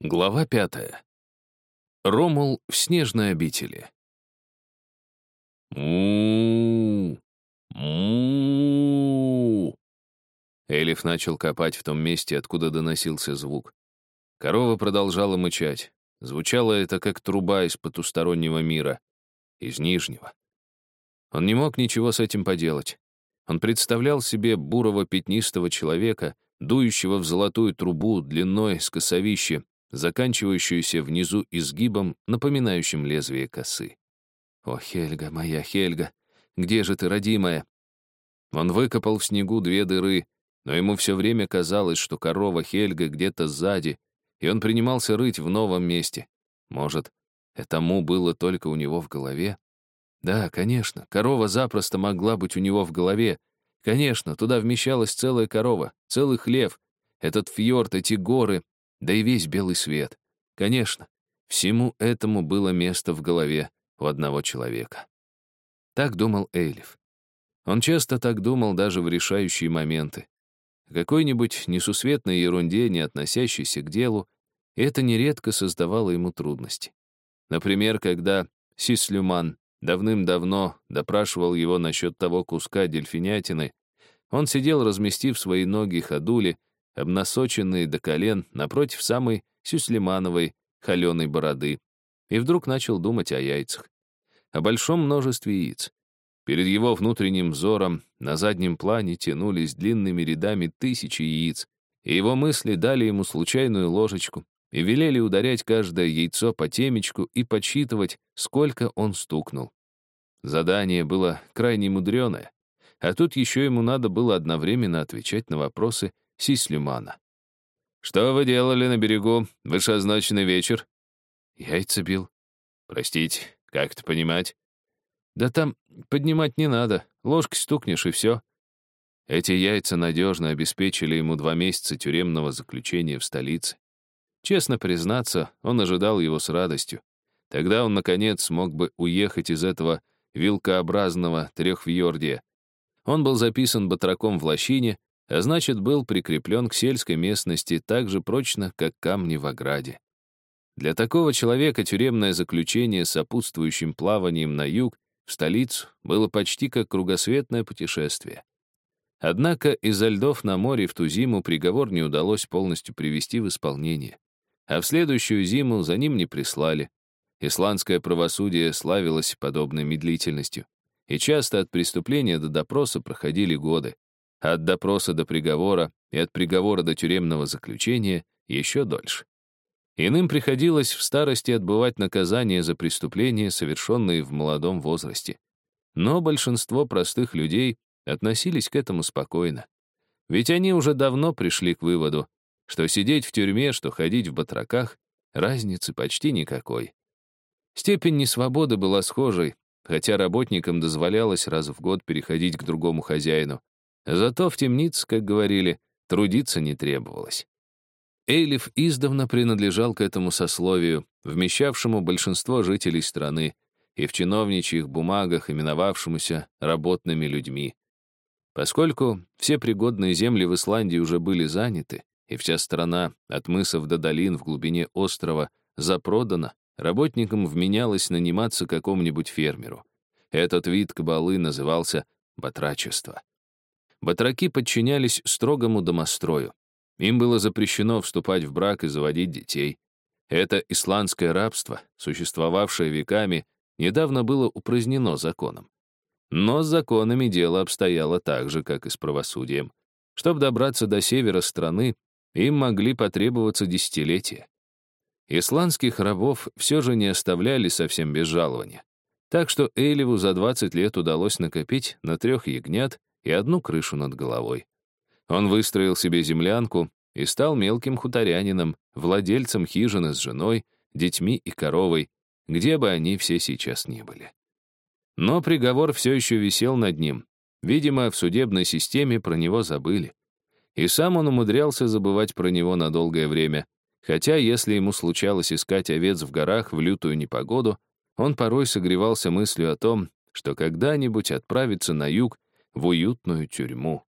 Глава пятая. Ромул в снежной обители. му му Элиф начал копать в том месте, откуда доносился звук. Корова продолжала мычать. Звучало это как труба из потустороннего мира, из нижнего. Он не мог ничего с этим поделать. Он представлял себе бурого пятнистого человека, дующего в золотую трубу длиной с косовище, заканчивающуюся внизу изгибом, напоминающим лезвие косы. «О, Хельга, моя Хельга, где же ты, родимая?» Он выкопал в снегу две дыры, но ему все время казалось, что корова Хельга где-то сзади, и он принимался рыть в новом месте. Может, этому было только у него в голове? Да, конечно, корова запросто могла быть у него в голове. Конечно, туда вмещалась целая корова, целый хлев. Этот фьорд, эти горы, да и весь белый свет. Конечно, всему этому было место в голове у одного человека. Так думал Эйлиф. Он часто так думал даже в решающие моменты. Какой-нибудь несусветной ерунде, не относящейся к делу, это нередко создавало ему трудности. Например, когда Сислюман давным-давно допрашивал его насчет того куска дельфинятины, он сидел, разместив свои ноги ходули, обносоченные до колен, напротив самой Сюслимановой холеной бороды, и вдруг начал думать о яйцах, о большом множестве яиц. Перед его внутренним взором на заднем плане тянулись длинными рядами тысячи яиц, и его мысли дали ему случайную ложечку и велели ударять каждое яйцо по темечку и подсчитывать, сколько он стукнул. Задание было крайне мудреное, а тут еще ему надо было одновременно отвечать на вопросы Сислюмана. «Что вы делали на берегу вышеозначенный вечер?» «Яйца бил». «Простите, как это понимать?» «Да там поднимать не надо, ложкой стукнешь и все». Эти яйца надежно обеспечили ему два месяца тюремного заключения в столице. Честно признаться, он ожидал его с радостью. Тогда он, наконец, смог бы уехать из этого вилкообразного трехвьордия. Он был записан батраком в лощине, а значит, был прикреплен к сельской местности так же прочно, как камни в ограде. Для такого человека тюремное заключение с сопутствующим плаванием на юг, в столицу, было почти как кругосветное путешествие. Однако из-за льдов на море в ту зиму приговор не удалось полностью привести в исполнение. А в следующую зиму за ним не прислали. Исландское правосудие славилось подобной медлительностью. И часто от преступления до допроса проходили годы от допроса до приговора и от приговора до тюремного заключения еще дольше. Иным приходилось в старости отбывать наказание за преступления, совершенные в молодом возрасте. Но большинство простых людей относились к этому спокойно. Ведь они уже давно пришли к выводу, что сидеть в тюрьме, что ходить в батраках, разницы почти никакой. Степень несвободы была схожей, хотя работникам дозволялось раз в год переходить к другому хозяину, Зато в темнице, как говорили, трудиться не требовалось. Эйлиф издавна принадлежал к этому сословию, вмещавшему большинство жителей страны, и в чиновничьих бумагах именовавшемуся работными людьми. Поскольку все пригодные земли в Исландии уже были заняты, и вся страна, от мысов до долин в глубине острова, запродана, работникам вменялось наниматься какому-нибудь фермеру. Этот вид кабалы назывался батрачество. Батраки подчинялись строгому домострою. Им было запрещено вступать в брак и заводить детей. Это исландское рабство, существовавшее веками, недавно было упразднено законом. Но с законами дело обстояло так же, как и с правосудием. Чтобы добраться до севера страны, им могли потребоваться десятилетия. Исландских рабов все же не оставляли совсем без жалования. Так что Эйлеву за 20 лет удалось накопить на трех ягнят и одну крышу над головой. Он выстроил себе землянку и стал мелким хуторянином, владельцем хижины с женой, детьми и коровой, где бы они все сейчас ни были. Но приговор все еще висел над ним. Видимо, в судебной системе про него забыли. И сам он умудрялся забывать про него на долгое время, хотя если ему случалось искать овец в горах в лютую непогоду, он порой согревался мыслью о том, что когда-нибудь отправится на юг в уютную тюрьму.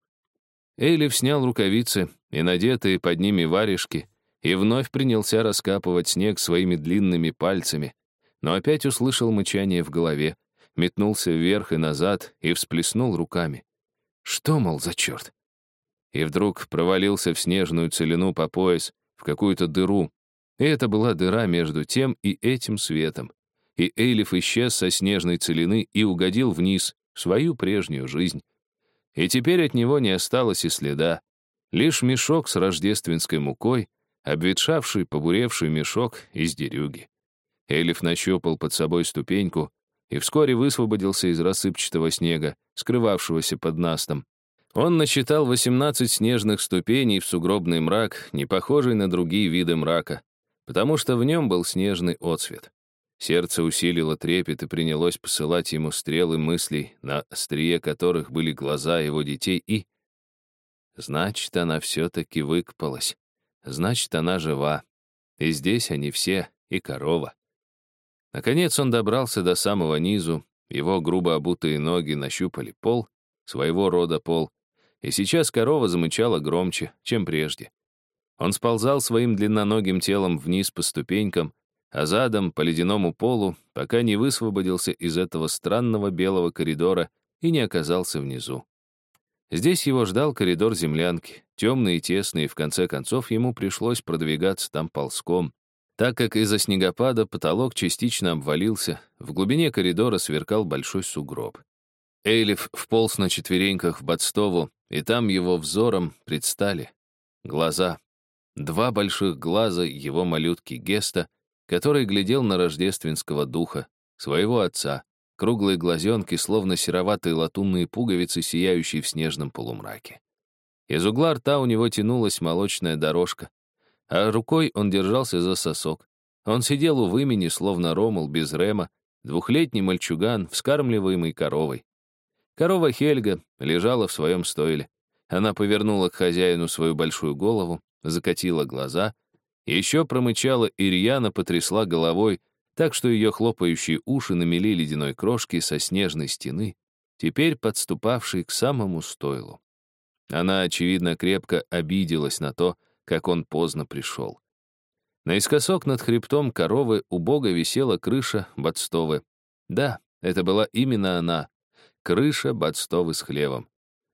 Эйлиф снял рукавицы и надетые под ними варежки и вновь принялся раскапывать снег своими длинными пальцами, но опять услышал мычание в голове, метнулся вверх и назад и всплеснул руками. Что, мол, за черт? И вдруг провалился в снежную целину по пояс, в какую-то дыру. И это была дыра между тем и этим светом. И Эйлиф исчез со снежной целины и угодил вниз, в свою прежнюю жизнь. И теперь от него не осталось и следа. Лишь мешок с рождественской мукой, обветшавший, побуревший мешок из дерюги. Элиф нащупал под собой ступеньку и вскоре высвободился из рассыпчатого снега, скрывавшегося под настом. Он насчитал 18 снежных ступеней в сугробный мрак, не похожий на другие виды мрака, потому что в нем был снежный отсвет. Сердце усилило трепет и принялось посылать ему стрелы мыслей, на острие которых были глаза его детей, и... Значит, она все-таки выкопалась. Значит, она жива. И здесь они все, и корова. Наконец он добрался до самого низу, его грубо обутые ноги нащупали пол, своего рода пол, и сейчас корова замычала громче, чем прежде. Он сползал своим длинноногим телом вниз по ступенькам, а задом по ледяному полу, пока не высвободился из этого странного белого коридора и не оказался внизу. Здесь его ждал коридор землянки, темный и тесный, и в конце концов ему пришлось продвигаться там ползком, так как из-за снегопада потолок частично обвалился, в глубине коридора сверкал большой сугроб. Эйлиф вполз на четвереньках в Бадстову, и там его взором предстали глаза. Два больших глаза его малютки Геста, который глядел на рождественского духа, своего отца, круглые глазенки, словно сероватые латунные пуговицы, сияющие в снежном полумраке. Из угла рта у него тянулась молочная дорожка, а рукой он держался за сосок. Он сидел у вымени, словно ромул без рема, двухлетний мальчуган, вскармливаемый коровой. Корова Хельга лежала в своем стойле. Она повернула к хозяину свою большую голову, закатила глаза, еще промычала и рьяно потрясла головой, так что ее хлопающие уши намели ледяной крошки со снежной стены, теперь подступавшей к самому стойлу. Она, очевидно, крепко обиделась на то, как он поздно пришел. Наискосок над хребтом коровы убого висела крыша Бадстовы. Да, это была именно она, крыша Бадстовы с хлевом.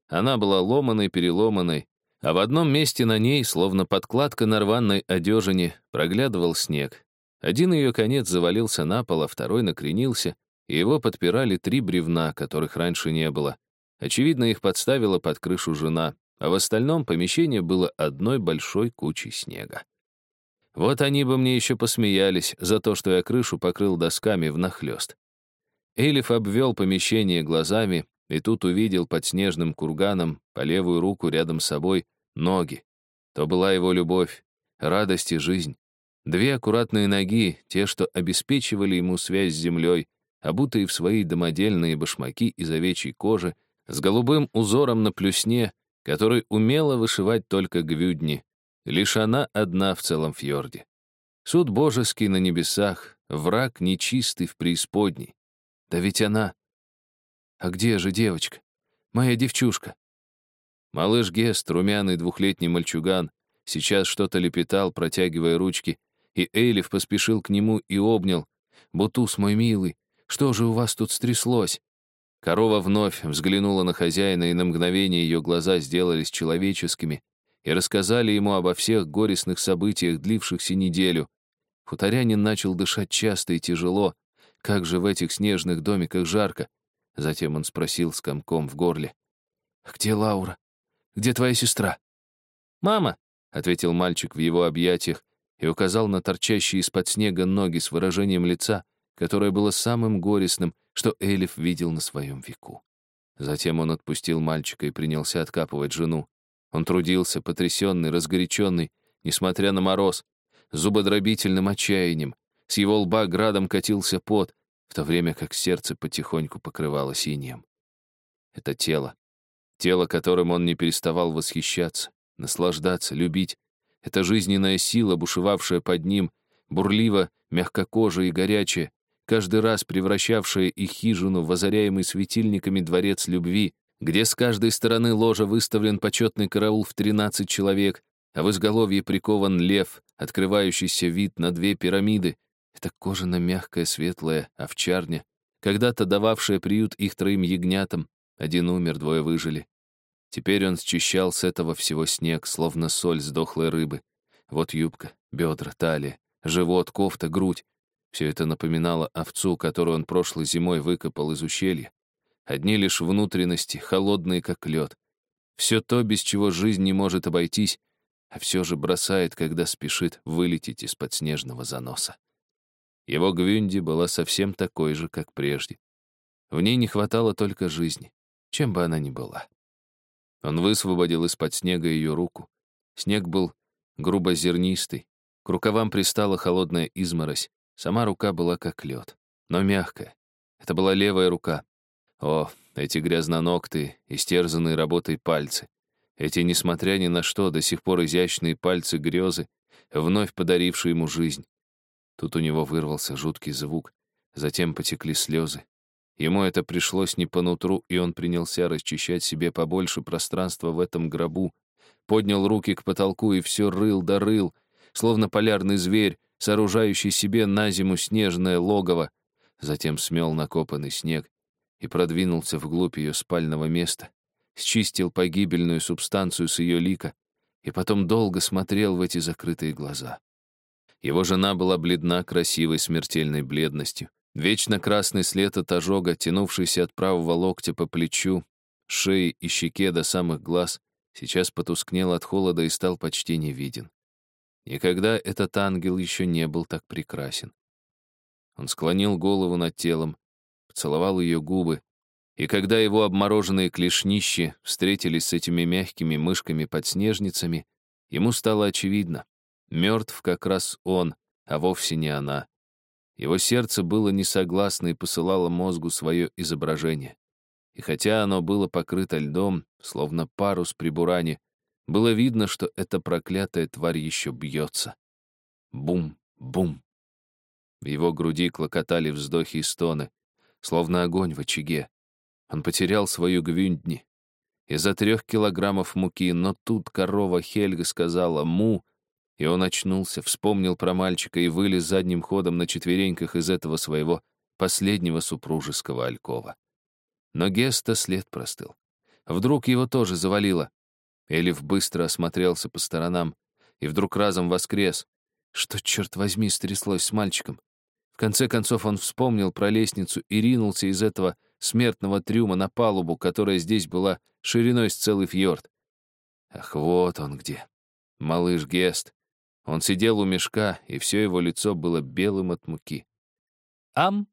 Она была ломаной-переломанной, а в одном месте на ней, словно подкладка на рваной одежине, проглядывал снег. Один ее конец завалился на пол, а второй накренился, и его подпирали три бревна, которых раньше не было. Очевидно, их подставила под крышу жена, а в остальном помещение было одной большой кучей снега. Вот они бы мне еще посмеялись за то, что я крышу покрыл досками внахлёст. Элиф обвел помещение глазами и тут увидел под снежным курганом по левую руку рядом с собой ноги. То была его любовь, радость и жизнь. Две аккуратные ноги, те, что обеспечивали ему связь с землей, обутые в свои домодельные башмаки из овечьей кожи, с голубым узором на плюсне, который умела вышивать только гвюдни. Лишь она одна в целом фьорде. Суд божеский на небесах, враг нечистый в преисподней. Да ведь она... А где же девочка? Моя девчушка. Малыш Гест, румяный двухлетний мальчуган, сейчас что-то лепетал, протягивая ручки, и Эйлиф поспешил к нему и обнял. «Бутус, мой милый, что же у вас тут стряслось?» Корова вновь взглянула на хозяина, и на мгновение ее глаза сделались человеческими и рассказали ему обо всех горестных событиях, длившихся неделю. Хуторянин начал дышать часто и тяжело, как же в этих снежных домиках жарко. Затем он спросил с комком в горле. «Где Лаура? Где твоя сестра?» «Мама», — ответил мальчик в его объятиях и указал на торчащие из-под снега ноги с выражением лица, которое было самым горестным, что Элиф видел на своем веку. Затем он отпустил мальчика и принялся откапывать жену. Он трудился, потрясенный, разгоряченный, несмотря на мороз, зубодробительным отчаянием, с его лба градом катился пот, в то время как сердце потихоньку покрывалось инеем. Это тело. Тело, которым он не переставал восхищаться, наслаждаться, любить. Это жизненная сила, бушевавшая под ним, бурливо, мягкокожая и горячая, каждый раз превращавшая их хижину в озаряемый светильниками дворец любви, где с каждой стороны ложа выставлен почетный караул в 13 человек, а в изголовье прикован лев, открывающийся вид на две пирамиды. Это кожано-мягкая светлая овчарня, когда-то дававшая приют их троим ягнятам. Один умер, двое выжили. Теперь он счищал с этого всего снег, словно соль с дохлой рыбы. Вот юбка, бедра, талия, живот, кофта, грудь. Все это напоминало овцу, которую он прошлой зимой выкопал из ущелья. Одни лишь внутренности, холодные, как лед. Все то, без чего жизнь не может обойтись, а все же бросает, когда спешит вылететь из-под снежного заноса. Его Гвюнди была совсем такой же, как прежде. В ней не хватало только жизни, чем бы она ни была. Он высвободил из-под снега ее руку. Снег был грубо зернистый, к рукавам пристала холодная изморозь, сама рука была как лед, но мягкая. Это была левая рука. О, эти грязноногтые, истерзанные работой пальцы. Эти, несмотря ни на что, до сих пор изящные пальцы грезы, вновь подарившие ему жизнь. Тут у него вырвался жуткий звук, затем потекли слезы. Ему это пришлось не по нутру, и он принялся расчищать себе побольше пространства в этом гробу, поднял руки к потолку и все рыл да рыл, словно полярный зверь, сооружающий себе на зиму снежное логово, затем смел накопанный снег и продвинулся вглубь ее спального места, счистил погибельную субстанцию с ее лика и потом долго смотрел в эти закрытые глаза. Его жена была бледна красивой смертельной бледностью. Вечно красный след от ожога, тянувшийся от правого локтя по плечу, шее и щеке до самых глаз, сейчас потускнел от холода и стал почти невиден. Никогда этот ангел еще не был так прекрасен. Он склонил голову над телом, поцеловал ее губы, и когда его обмороженные клешнищи встретились с этими мягкими мышками-подснежницами, ему стало очевидно, Мертв как раз он, а вовсе не она. Его сердце было несогласно и посылало мозгу свое изображение. И хотя оно было покрыто льдом, словно парус при буране, было видно, что эта проклятая тварь еще бьется. Бум, бум. В его груди клокотали вздохи и стоны, словно огонь в очаге. Он потерял свою гвюндни. Из-за трех килограммов муки, но тут корова Хельга сказала «му», и он очнулся, вспомнил про мальчика и вылез задним ходом на четвереньках из этого своего последнего супружеского алькова. Но Геста след простыл. Вдруг его тоже завалило. Элиф быстро осмотрелся по сторонам и вдруг разом воскрес. Что, черт возьми, стряслось с мальчиком? В конце концов он вспомнил про лестницу и ринулся из этого смертного трюма на палубу, которая здесь была шириной с целый фьорд. Ах, вот он где. Малыш Гест, он сидел у мешка, и все его лицо было белым от муки. «Ам!»